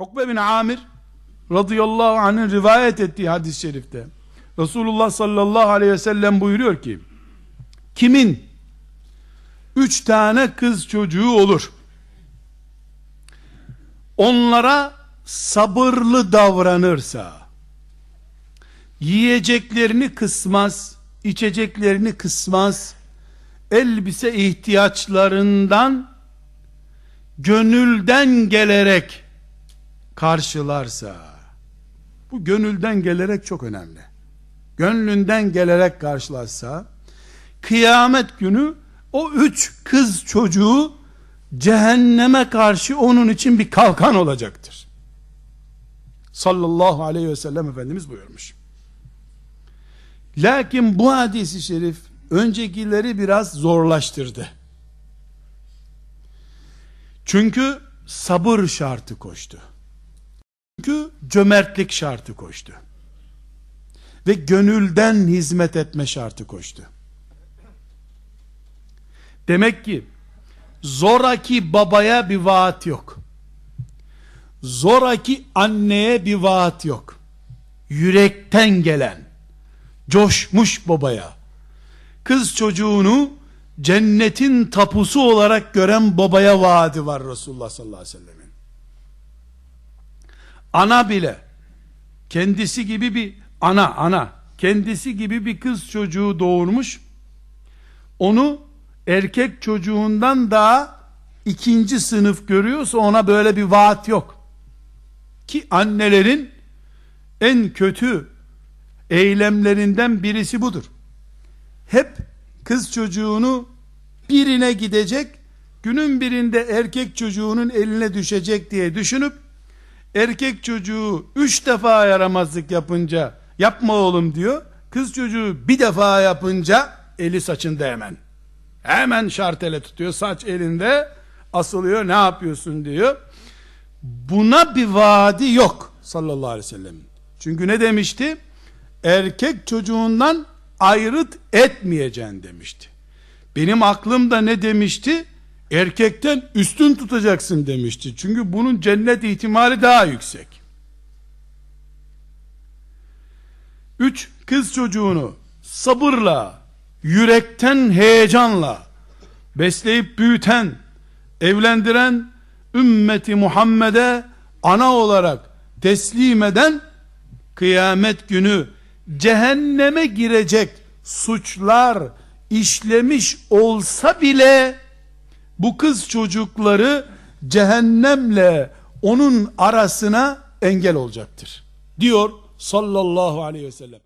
Ukbe bin Amir radıyallahu anh'ın rivayet ettiği hadis-i şerifte Resulullah sallallahu aleyhi ve sellem buyuruyor ki kimin üç tane kız çocuğu olur onlara sabırlı davranırsa yiyeceklerini kısmaz içeceklerini kısmaz elbise ihtiyaçlarından gönülden gelerek karşılarsa bu gönülden gelerek çok önemli. Gönlünden gelerek karşılarsa kıyamet günü o üç kız çocuğu cehenneme karşı onun için bir kalkan olacaktır. Sallallahu aleyhi ve sellem Efendimiz buyurmuş. Lakin bu hadisi şerif öncekileri biraz zorlaştırdı. Çünkü sabır şartı koştu çünkü cömertlik şartı koştu. Ve gönülden hizmet etme şartı koştu. Demek ki zoraki babaya bir vaat yok. Zoraki anneye bir vaat yok. Yürekten gelen, coşmuş babaya, kız çocuğunu cennetin tapusu olarak gören babaya vaadi var Resulullah sallallahu aleyhi ve sellem ana bile. Kendisi gibi bir ana ana. Kendisi gibi bir kız çocuğu doğurmuş. Onu erkek çocuğundan daha ikinci sınıf görüyorsa ona böyle bir vaat yok. Ki annelerin en kötü eylemlerinden birisi budur. Hep kız çocuğunu birine gidecek günün birinde erkek çocuğunun eline düşecek diye düşünüp erkek çocuğu üç defa yaramazlık yapınca yapma oğlum diyor. Kız çocuğu bir defa yapınca eli saçında hemen. Hemen şartele tutuyor. Saç elinde asılıyor. Ne yapıyorsun diyor. Buna bir vaadi yok sallallahu aleyhi ve sellem. Çünkü ne demişti? Erkek çocuğundan ayrıt etmeyeceksin demişti. Benim aklımda ne demişti? Erkekten üstün tutacaksın demişti. Çünkü bunun cennet ihtimali daha yüksek. Üç kız çocuğunu sabırla, yürekten heyecanla besleyip büyüten, evlendiren ümmeti Muhammed'e ana olarak teslim eden kıyamet günü cehenneme girecek suçlar işlemiş olsa bile bu kız çocukları cehennemle onun arasına engel olacaktır. Diyor sallallahu aleyhi ve sellem.